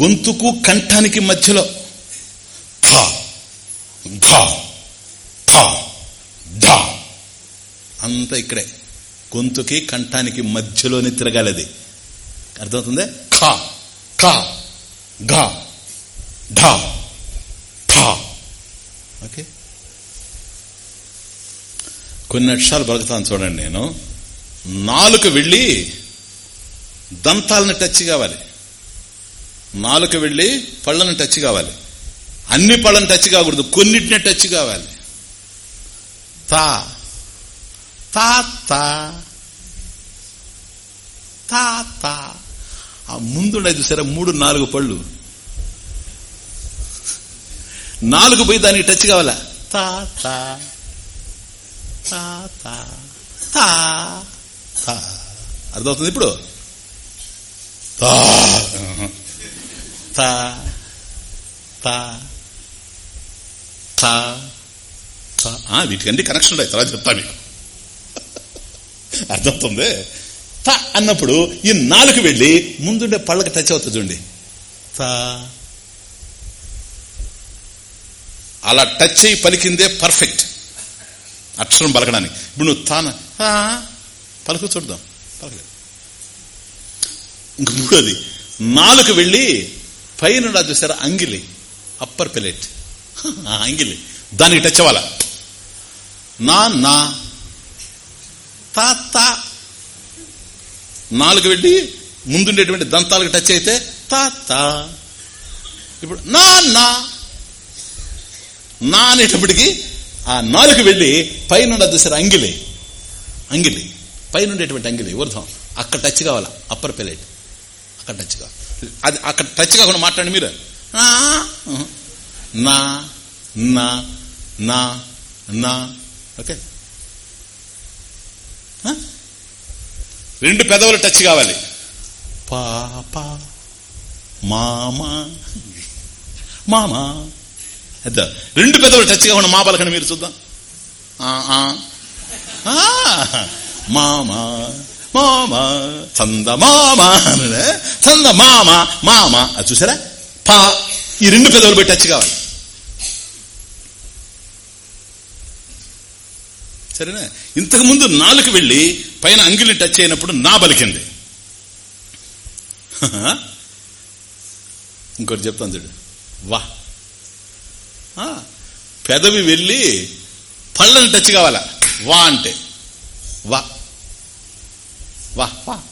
గొంతుకు కంఠానికి మధ్యలో ఖ ఘ ఖ ఢ అంతా ఇక్కడే. గొంతుకి కంఠానికి మధ్యలోనే తిరగాలి అర్థమవుతుంది? ఖ ఖ ఘ ఢ ఠ ఓకే? కొన్ని అక్షరాలు పలుకుతాను చూడండి నేను. నాలుక వెళ్ళి దంతాలను టచ్ కావాలి. నాలుక వెళ్ళి పళ్ళను టచ్ కావాలి. అన్ని పళ్ళను టచ్ కాకూడదు. కొన్నిటినే టచ్ కావాలి. తా తా తా తా తా. ఆ ముందుండేది సరే మూడు నాలుగు పళ్ళు. నాలుగు పోయి దానికి టచ్ కావాలా? తా తా తా తా తా తా. అర్థమవుతుంది ఇప్పుడు? తా. తా తా తా వీటికంటే కనెక్షన్ ఉన్నాయి తర్వాత చెప్తా మీకు అర్థమవుతుంది? త అన్నప్పుడు ఈ నాలుగు వెళ్ళి ముందుండే పళ్ళకి టచ్ అవుతుంది చూడండి. అలా టచ్ అయ్యి పలికిందే పర్ఫెక్ట్. అక్షరం పలకడానికి. ఇప్పుడు నువ్వు తాన పలుకు చూద్దాం. పలకలేదు. ఇంక మూడోది నాలుగు వెళ్ళి పైన చూసారా? అంగిలి. Upper palate. అంగిలి. దానికి టచ్ అవ్వాల? నా నా. తా తా. నాలుగు వెళ్ళి ముందుండేటువంటి దంతాలకు టచ్ అయితే తా తా. ఇప్పుడు నా నా. నా అనేటప్పటికి ఆ నాలుగు వెళ్ళి పైన చూసారా? అంగిలి. అంగిలి. పైన ఉండేటువంటి అంగిలి. ఊర్ధం అక్కడ టచ్ కావాలా? Upper palate. అక్కడ టచ్ కా అది అక్కడ టచ్ కాకుండా మాట్లాడండి మీరు. నా నా నా నా ఓకే? రెండు పెదవులు టచ్ కావాలి. పాప మామా మామా. అద్దా రెండు పెదవులు టచ్ కాకుండా మా పలకండి మీరు చూద్దాం. ఆ, మామా. మామా చంద మామా చంద మామ మామ. అది చూసారా? పా. ఈ రెండు పెదవులు పెట్టి టచ్ కావాలి. సరేనా? ఇంతకు ముందు నాలుగు వెళ్ళి పైన అంగిలి టచ్ అయినప్పుడు నా బలికింది. ఇంకోటి చెప్తాను చూడు. వా. ఆ, పెదవి వెళ్ళి పళ్ళని టచ్ కావాలా? వా అంటే. వా. వహ్ వా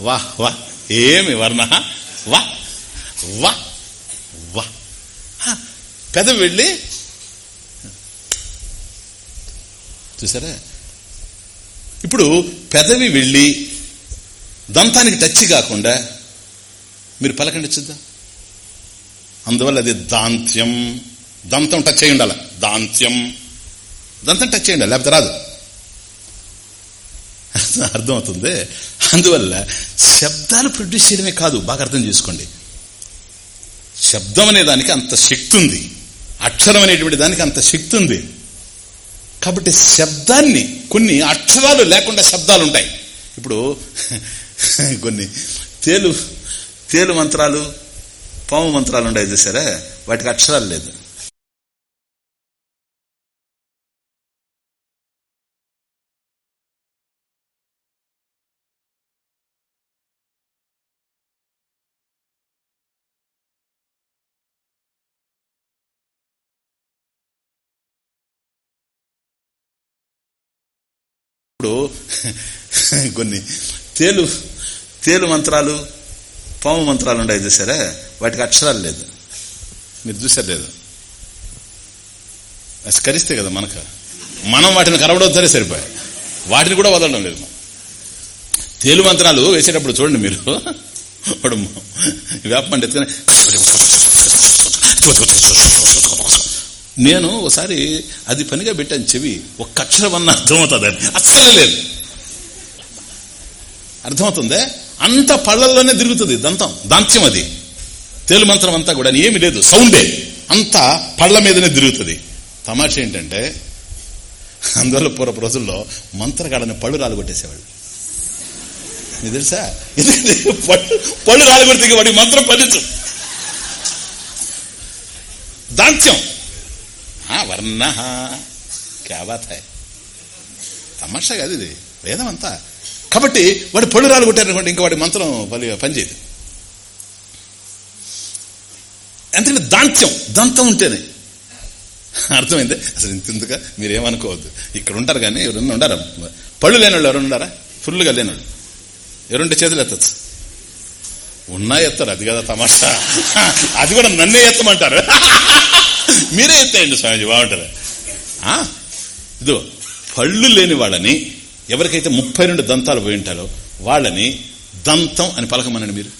వహ్ వా ఏమి వర్ణ? వా వహ్ వహ్. కథ పెదవి వెళ్ళి చూసారా? ఇప్పుడు పెదవి వెళ్ళి దంతానికి టచ్ కాకుండా మీరు పలకండి చూద్దాం. అందువల్ల అది దాంత్యం. దంతం టచ్ అయి ఉండాలి. దాంత్యం. దంతం టచ్ చేయండి లేకపోతే రాదు. అర్థమవుతుంది. అందువల్ల శబ్దాలు ప్రొడ్యూస్ చేయడమే కాదు బాగా అర్థం చేసుకోండి. శబ్దం అనే దానికి అంత శక్తి ఉంది. అక్షరం అనేటువంటి దానికి అంత శక్తి ఉంది. కాబట్టి శబ్దాన్ని కొన్ని అక్షరాలు లేకుండా శబ్దాలు ఉంటాయి. ఇప్పుడు కొన్ని తేలు తేలు మంత్రాలు పాము మంత్రాలు ఉన్నాయి చూసారా? వాటికి అక్షరాలు లేదు. కొన్ని తేలు తేలు మంత్రాలు పాము మంత్రాలు ఉన్నాయి చూసారా? వాటికి అక్షరాలు లేదు. మీరు చూసారు లేదు. అది కరిస్తే కదా మనకు. మనం వాటిని కరవడం సరిపోయి. వాటిని కూడా వదలడం లేదు తేలు మంత్రాలు వేసేటప్పుడు చూడండి మీరు. వాడు వేపమండి నేను ఒకసారి అది పనిగా పెట్టాను చెవి. ఒక్క అక్షరం అన్న అర్థమవుతుంది అసలు అస్సలు లేదు. అర్థమవుతుందే? అంత పళ్ళల్లోనే తిరుగుతుంది దంతం దాంత్యం అది. తేలు మంత్రం అంతా కూడా ఏమి లేదు సౌండే. అంతా పళ్ళ మీదనే తిరుగుతుంది. తమాష ఏంటంటే అందువల్ల పూర్వపు రోజుల్లో మంత్రగాడని పళ్ళు రాలగొట్టేసేవాళ్ళు మీకు తెలుసా? పళ్ళు పళ్ళు రాలగొడితే వాడి మంత్రం ఫలించు దాంత్యం. వర్ణ క్యాబాత్ తమాషా కాదు ఇది వేదం అంతా కాబట్టి వాడు పళ్ళు రాలు కొట్టారనుకోండి ఇంకా వాడి మంత్రం పని పనిచేయదు. ఎందుకంటే దాంత్యం దంతం ఉంటేనే. అర్థమైంది? అసలు ఇంత ఇంతగా మీరేమనుకోవద్దు. ఇక్కడ ఉంటారు కానీ ఎవరన్నా ఉండారా? పళ్ళు లేనివాళ్ళు ఎవరు ఉండారా? ఫుల్గా లేనివాళ్ళు ఎవరుంటే చేతులు ఎత్తచ్చు. ఉన్నా ఎత్తారు అది కదా తమాషా. అది కూడా నన్నే ఎత్తమంటారు. మీరే ఎత్తేయండి స్వామిజీ బాగుంటారు ఆ? ఇదో పళ్ళు లేని వాళ్ళని ఎవరికైతే ముప్పై రెండు దంతాలు పోయి ఉంటారో వాళ్ళని దంతం అని పలకమనండి మీరు.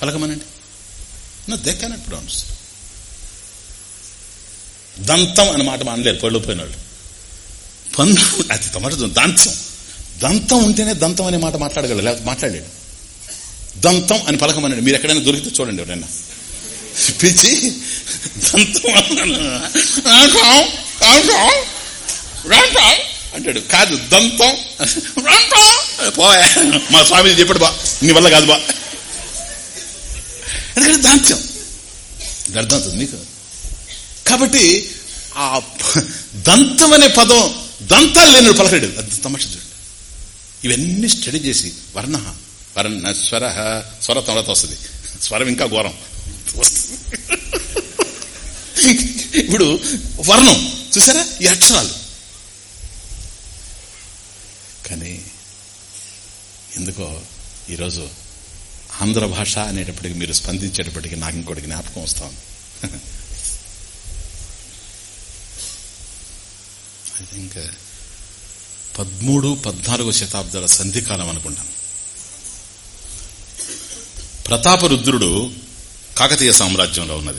పలకమనండి. నా దే కెనాట్ ప్రొనౌన్స్ దంతం అని మాట అనలేరు పళ్ళు పోయిన వాళ్ళు పన్ను అది తమాట దంతం. దంతం ఉంటేనే దంతం అనే మాట మాట్లాడగలరు లేకపోతే మాట్లాడలేడు దంతం అని పలకమనండి. మీరు ఎక్కడైనా దొరికితే చూడండి ఎవరైనా. పిచ్చి? దంతం రాంటాం, అంటాడు. కాదు దంతం రాంటాం. పోయా. మా స్వామిజీ చెప్పాడు బా. నీ వల్ల కాదు బా. ఎందుకంటే దాంత్యం. ఇది అర్థమవుతుంది మీకు కాబట్టి ఆ దంతం అనే పదం దంతాలు లేని పలకడు అది తమాష చూడండి. ఇవన్నీ స్టడీ చేసి వర్ణ వర్ణ స్వర స్వర తమలతో వస్తుంది. స్వరం ఇంకా ఘోరం. ఇప్పుడు వర్ణం చూసారా? ఈ అక్షరాలు. కానీ ఎందుకో ఈరోజు ఆంధ్ర భాష అనేటప్పటికి మీరు స్పందించేటప్పటికి నాకు ఇంకోటి జ్ఞాపకం వస్తాం ఐ థింక్ uh, పదమూడు పద్నాలుగో శతాబ్దాల సంధికాలం అనుకుంటాను. ప్రతాపరుద్రుడు కాకతీయ సామ్రాజ్యంలో ఉన్నది.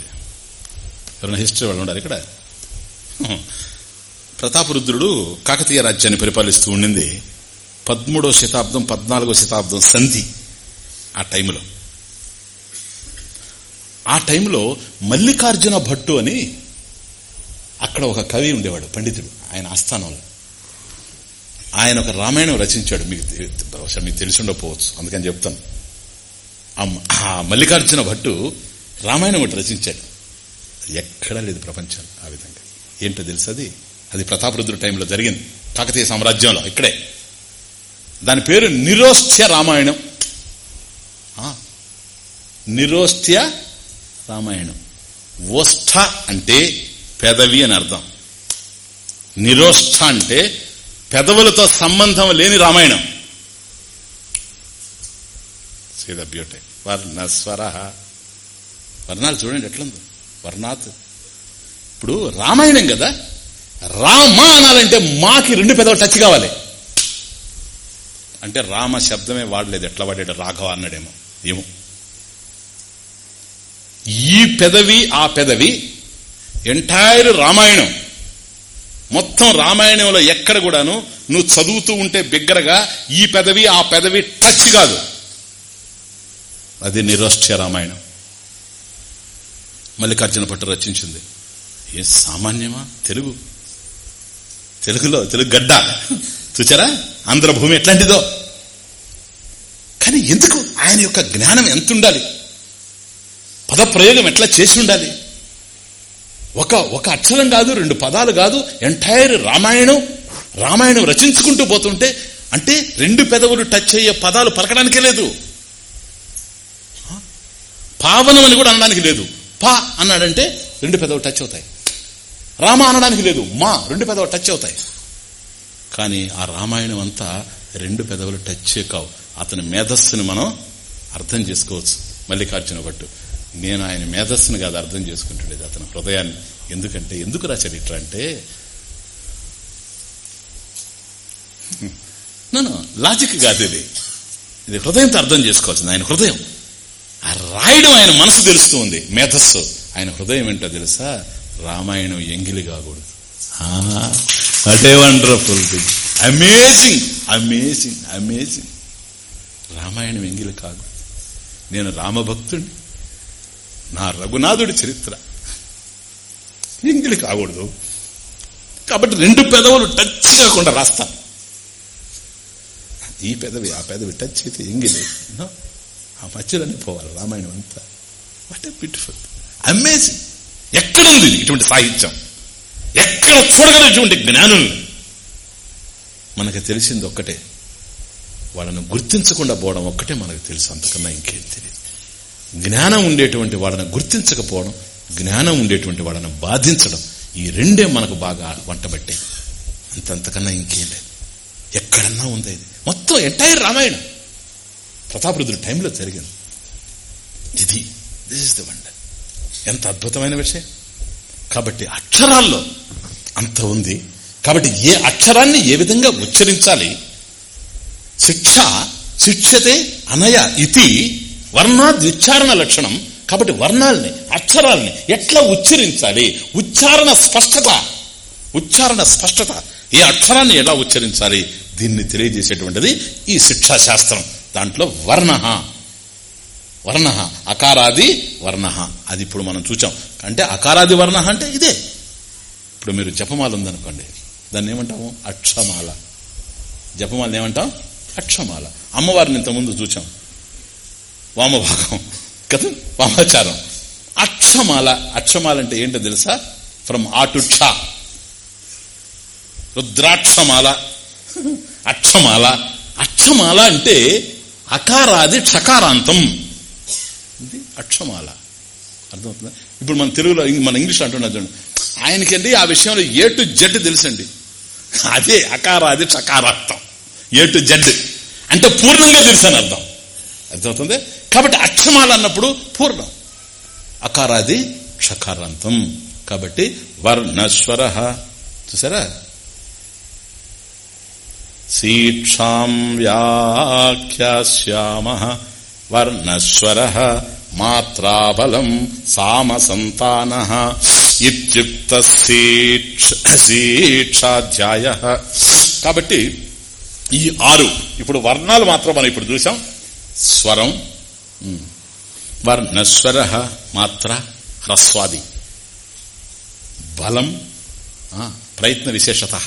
ఎవరైనా హిస్టరీ వాళ్ళు ఉన్నారు ఇక్కడ. ప్రతాపరుద్రుడు కాకతీయ రాజ్యాన్ని పరిపాలిస్తూ ఉండింది పదమూడో శతాబ్దం పద్నాలుగో శతాబ్దం సంధి ఆ టైంలో ఆ టైంలో మల్లికార్జున భట్టు అని అక్కడ ఒక కవి ఉండేవాడు పండితుడు. ఆయన ఆస్థానంలో. ఆయన ఒక రామాయణం రచించాడు. మీకు బహుశా మీకు తెలిసి ఉండకపోవచ్చు. అందుకని చెప్తాను. ఆ మల్లికార్జున భట్టు రామాయణం ఒకటి రచించాడు. ఎక్కడా లేదు ప్రపంచం ఆ విధంగా. ఏంటో తెలుసు అది? అది ప్రతాపరుద్రుడు టైంలో జరిగింది. కాకతీయ సామ్రాజ్యంలో ఇక్కడే. దాని పేరు నిరోస్థ్య రామాయణం. ఆ, నిరోస్థ్య రామాయణం. ఓస్థ అంటే పెదవి అని అర్థం. నిరోష్ఠ అంటే పెదవులతో సంబంధం లేని రామాయణం. సీద బ్యూటీ. వర్ణ స్వర. వర్ణాలు చూడండి ఎట్లుంది? వర్ణాత్. ఇప్పుడు రామాయణం కదా? రామ అనాలంటే మాకి రెండు పెదవులు టచ్ కావాలి. అంటే రామ శబ్దమే వాడలేదు. ఎట్లా వాడాడు? రాఘవ అన్నాడేమో. ఏమో. ఈ పెదవి ఆ పెదవి ఎంటైర్ రామాయణం. మొత్తం రామాయణంలో ఎక్కడ కూడాను నువ్వు చదువుతూ ఉంటే బిగ్గరగా ఈ పెదవి ఆ పెదవి టచ్ కాదు. అది నిరోష్ఠ్య రామాయణం. మల్లికార్జున భట్టు రచించింది. ఏ సామాన్యమా? తెలుగు. తెలుగులో తెలుగు గడ్డ. చూచారా? ఆంధ్రభూమి ఎట్లాంటిదో. కానీ ఎందుకు ఆయన యొక్క జ్ఞానం ఎంత ఉండాలి పదప్రయోగం ఎట్లా చేసి ఉండాలి? ఒక ఒక అక్షరం కాదు రెండు పదాలు కాదు ఎంటైర్ రామాయణం రామాయణం రచించుకుంటూ పోతుంటే అంటే రెండు పెదవులు టచ్ అయ్యే పదాలు పలకడానికే లేదు. పావనం అని కూడా అనడానికి లేదు. పా అన్నాడంటే రెండు పెదవులు టచ్ అవుతాయి. రామ అనడానికి లేదు మా రెండు పెదవులు టచ్ అవుతాయి. కానీ ఆ రామాయణం అంతా రెండు పెదవులు టచ్ కావు. అతని మేధస్సుని మనం అర్థం చేసుకోవచ్చు. మల్లికార్జున భట్టు నేను ఆయన మేధస్సును కాదు అర్థం చేసుకుంటుండేది అతని హృదయాన్ని. ఎందుకంటే ఎందుకు రా చరిత్ర అంటే నన్ను లాజిక్ కాదు ఇది. ఇది హృదయంతో అర్థం చేసుకోవాల్సింది ఆయన హృదయం. ఆ రాయడం ఆయన మనసు తెలుస్తూ ఉంది. మేధస్సు. ఆయన హృదయం ఏంటో తెలుసా? రామాయణం ఎంగిలి కాకూడదు. అదే wonderful thing. Amazing amazing amazing. Ramayanam ఎంగిలి కాకూడదు. నేను రామభక్తుడిని నా రఘునాథుడి చరిత్ర. ఎంగిలి కాకూడదు. కాబట్టి రెండు పెదవులు టచ్ కాకుండా రాస్తాను. ఈ పెదవి ఆ పెదవి టచ్ అయితే ఎంగిలి. ఆ మధ్యలోనే పోవాలి రామాయణం అంతా. వాట్ ఏ బ్యూటిఫుల్ అమేజింగ్ ఎక్కడుంది ఇటువంటి సాహిత్యం. ఎక్కడ చూడగలిగినటువంటి జ్ఞానం మనకు తెలిసింది ఒక్కటే. వాళ్ళను గుర్తించకుండా పోవడం ఒక్కటే మనకు తెలుసు అంతకన్నా ఇంకేం తెలియదు. జ్ఞానం ఉండేటువంటి వాళ్ళని గుర్తించకపోవడం జ్ఞానం ఉండేటువంటి వాళ్ళని బాధించడం ఈ రెండే మనకు బాగా వంటబట్టే. అంతంతకన్నా ఇంకేం లేదు. ఎక్కడన్నా ఉంది ఇది? మొత్తం ఎంటైర్ రామాయణం. ప్రతాపరుద్రుడి టైంలో జరిగింది. ఇది దిస్ ఇస్ ద వండర్ ఎంత అద్భుతమైన విషయం. కాబట్టి అక్షరాల్లో అంత ఉంది. కాబట్టి ఏ అక్షరాన్ని ఏ విధంగా ఉచ్చరించాలి? శిక్ష శిక్షతే అనయ ఇది వర్ణాద్విచ్చారణ లక్షణం. కాబట్టి వర్ణాలని అక్షరాల్ని ఎట్లా ఉచ్చరించాలి? ఉచ్చారణ స్పష్టత. ఉచ్చారణ స్పష్టత. ఏ అక్షరాన్ని ఎలా ఉచ్చరించాలి? దీన్ని తెలియజేసేటువంటిది ఈ శిక్షా శాస్త్రం దాంట్లో వర్ణ. వర్ణ. అకారాది వర్ణ. అది ఇప్పుడు మనం చూచాం. అంటే అకారాది వర్ణ అంటే ఇదే. ఇప్పుడు మీరు జపమాల ఉందనుకోండి దాన్ని ఏమంటాము? అక్షమాల. జపమాలని ఏమంటాం? అక్షమాల. అమ్మవారిని ఇంతకుముందు చూచాం. వామభాగం. కదా? వామాచారం. అక్షమాల. అక్షమాల అంటే ఏంటో తెలుసా? ఫ్రమ్ ఆ రుద్రాక్షమాల. అక్షమాల. అక్షమాల అంటే అకారాది ఠకారాంతం ఇది అక్షమాల. అర్థమవుతుందా? ఇప్పుడు మన తెలుగులో మన ఇంగ్లీష్ అంటున్నా చూడండి. ఆయనకండి ఆ విషయంలో ఏ టు జడ్ తెలుసండి. అదే అకారాది ఠకారాంతం ఏ టు జడ్. అంటే పూర్ణంగా తెలుసు అని అర్థం. అర్థమవుతుంది? కాబట్టి అక్షమాల అన్నప్పుడు పూర్ణం. అకారాది క్షకారాంతం. కాబట్టి వర్ణస్వర. చూసారా? శీక్షాం వ్యాఖ్యాస్యామ వర్ణస్వర మాత్రాబలం సామసంతాన ఇత్యుక్త శీక్షాధ్యాయ కాబట్టి ఈ ఆరు ఇప్పుడు వర్ణాలు మాత్రం మనం ఇప్పుడు చూసాం. స్వరం వర్ణస్వర మాత్ర హ్రస్వాది. బలం ప్రయత్న విశేషత.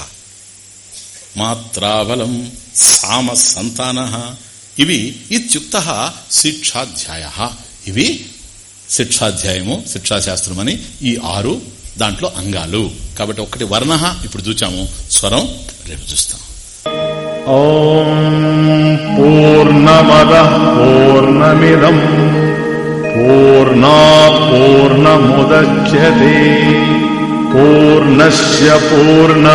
మాత్రాబలం సామ సంతాన ఇవి ఇత్యుక్త శిక్షాధ్యాయ. ఇవి శిక్షాధ్యాయము శిక్షాశాస్త్రం అని ఈ ఆరు దాంట్లో అంగాలు. కాబట్టి ఒకటి వర్ణ ఇప్పుడు చూచాము. స్వరం రేపు చూస్తాం. ఓం పూర్ణమద పూర్ణమిదం. పూర్ణా పూర్ణముద్యతే. పూర్ణస్ పూర్ణమాదాయ.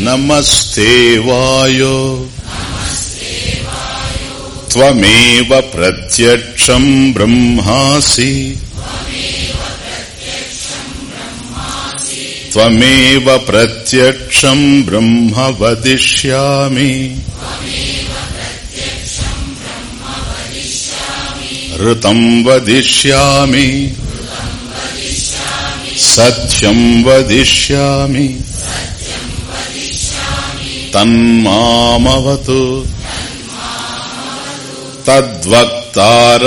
नमस्ते वायो। त्वमेव प्रत्यक्षम् ब्रह्मासि। त्वमेव प्रत्यक्षम् ब्रह्म वदिष्यामि। ऋतम् वदिष्यामि। सत्यम् वदिष्यामि। तन्मामवतु तद्वक्तारमवतु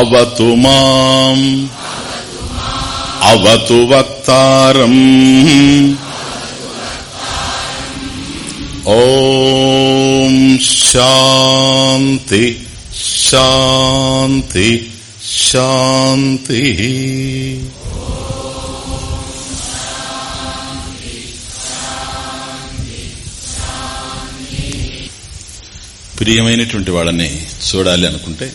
अवतु माम् अवतु वक्तारम् ॐ शान्ति शान्ति शान्तिः ప్రియమైనటువంటి వాళ్ళని చూడాలి అనుకుంటే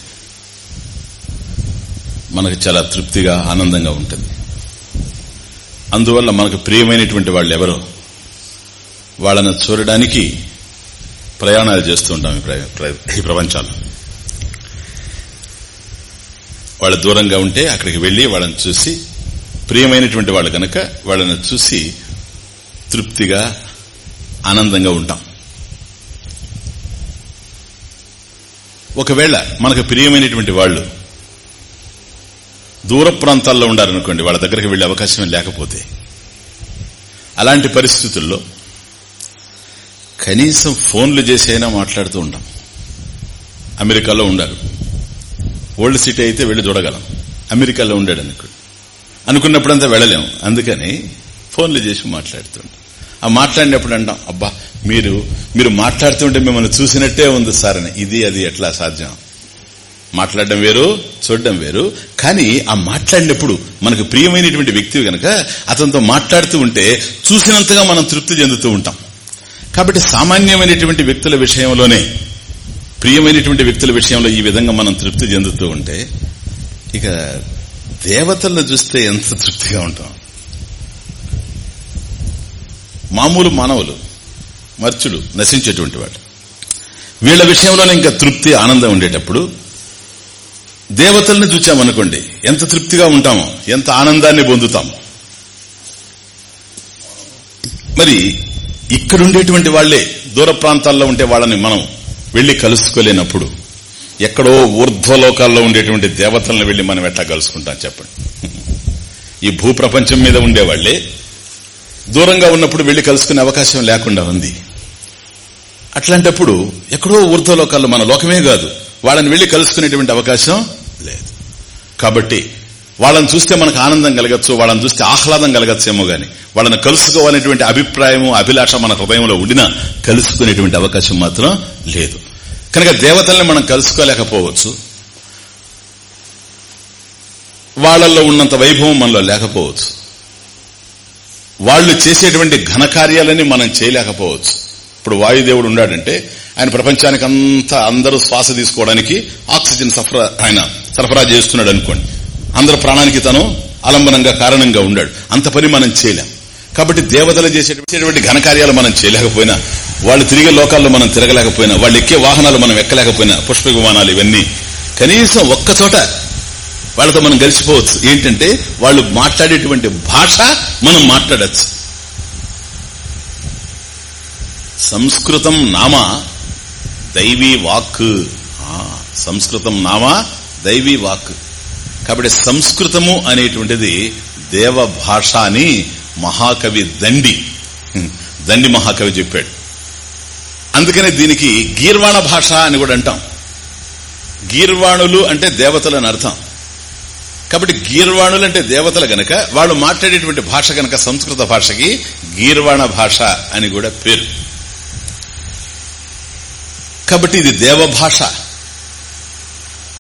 మనకు చాలా తృప్తిగా ఆనందంగా ఉంటుంది. అందువల్ల మనకు ప్రియమైనటువంటి వాళ్ళు ఎవరో వాళ్ళని చూడడానికి ప్రయాణాలు చేస్తూ ఉంటాం ఈ ప్ర- ఈ వాళ్ళు దూరంగా ఉంటే అక్కడికి వెళ్ళి వాళ్ళని చూసి ప్రియమైనటువంటి వాళ్ళు కనుక వాళ్ళని చూసి తృప్తిగా ఆనందంగా ఉంటాం. ఒకవేళ మనకు ప్రియమైనటువంటి వాళ్ళు దూర ప్రాంతాల్లో ఉండాలనుకోండి వాళ్ళ దగ్గరికి వెళ్ళే అవకాశం లేకపోతే. అలాంటి పరిస్థితుల్లో కనీసం ఫోన్లు చేసైనా మాట్లాడుతూ ఉంటాం అమెరికాలో ఉండాలి ఓల్డ్ సిటీ అయితే వెళ్ళి చూడగలం. అమెరికాలో ఉండాడు అనుకోండి అనుకున్నప్పుడంతా వెళ్ళలేము అందుకని ఫోన్లు చేసి మాట్లాడుతుంటాం ఆ మాట్లాడినప్పుడు అంటాం అబ్బా మీరు మీరు మాట్లాడుతుంటే మిమ్మల్ని చూసినట్టే ఉంది సార్ అని. ఇది అది ఎట్లా సాధ్యం? మాట్లాడడం వేరు చూడడం వేరు. కానీ ఆ మాట్లాడినప్పుడు మనకు ప్రియమైనటువంటి వ్యక్తి గనక అతనితో మాట్లాడుతూ ఉంటే చూసినంతగా మనం తృప్తి చెందుతూ ఉంటాం. కాబట్టి సామాన్యమైనటువంటి వ్యక్తుల విషయంలోనే ప్రియమైనటువంటి వ్యక్తుల విషయంలో ఈ విధంగా మనం తృప్తి చెందుతూ ఉంటే ఇక దేవతల్లో చూస్తే ఎంత తృప్తిగా ఉంటాం? మామూలు మానవులు మర్చుడు నశించేటువంటి వాడు. వీళ్ళ విషయంలోనే ఇంకా తృప్తి ఆనందం ఉండేటప్పుడు దేవతల్ని చూచామనుకోండి ఎంత తృప్తిగా ఉంటామో ఎంత ఆనందాన్ని పొందుతామో. మరి ఇక్కడుండేటువంటి వాళ్ళే దూర ప్రాంతాల్లో ఉండే వాళ్ళని మనం వెళ్ళి కలుసుకోలేనప్పుడు ఎక్కడో ఊర్ధ్వలోకాల్లో ఉండేటువంటి దేవతలను వెళ్ళి మనం ఎట్లా కలుసుకుంటాం చెప్పండి? ఈ భూప్రపంచం మీద ఉండేవాళ్ళే దూరంగా ఉన్నప్పుడు వెళ్ళి కలుసుకునే అవకాశం లేకుండా ఉంది. అట్లాంటప్పుడు ఎక్కడో ఊర్ధ్వలోకాల్లో మన లోకమే కాదు వాళ్ళని వెళ్ళి కలుసుకునేటువంటి అవకాశం లేదు. కాబట్టి వాళ్ళని చూస్తే మనకు ఆనందం కలగచ్చు వాళ్ళని చూస్తే ఆహ్లాదం కలగచ్చేమో గాని వాళ్ళని కలుసుకోవాలనేటువంటి అభిప్రాయము అభిలాష మన హృదయంలో ఉండినా కలుసుకునేటువంటి అవకాశం మాత్రం లేదు. కనుక దేవతల్ని మనం కలుసుకోలేకపోవచ్చు. వాళ్ళల్లో ఉన్నంత వైభవం మనలో లేకపోవచ్చు. వాళ్ళు చేసేటువంటి ఘనకార్యాలని మనం చేయలేకపోవచ్చు. ఇప్పుడు వాయుదేవుడు ఉన్నాడంటే ఆయన ప్రపంచానికి అంతా అందరూ శ్వాస తీసుకోవడానికి ఆక్సిజన్ సరఫరా ఆయన సరఫరా చేస్తున్నాడు అనుకోండి. అందరి ప్రాణానికి తను ఆలంబనంగా కారణంగా ఉన్నాడు. అంత పని మనం చేయలేం. కాబట్టి దేవతలు చేసేటువంటి ఘనకార్యాలు మనం చేయలేకపోయినా వాళ్ళు తిరిగే లోకాల్లో మనం తిరగలేకపోయినా వాళ్ళు ఎక్కే వాహనాలు మనం ఎక్కలేకపోయినా పుష్ప విమానాలు ఇవన్నీ కనీసం ఒక్కచోట వాళ్ళతో మనం కలిసిపోవచ్చు. ఏంటంటే వాళ్ళు మాట్లాడేటువంటి భాష మనం మాట్లాడచ్చు. సంస్కృతం నామ దైవీ వాక్. సంస్కృతం నామ దైవీ వాక్. కాబట్టి సంస్కృతము అనేటువంటిది దేవ భాష అని మహాకవి దండి. దండి మహాకవి చెప్పాడు. అందుకనే దీనికి గీర్వాణ భాష అని కూడా అంటాం. గీర్వాణులు అంటే దేవతలు అని అర్థం. కాబట్టి గీర్వాణులు అంటే దేవతలు గనక వాళ్ళు మాట్లాడేటువంటి భాష గనక సంస్కృత భాషకి గీర్వాణ భాష అని కూడా పేరు. కాబట్టి ఇది దేవ భాష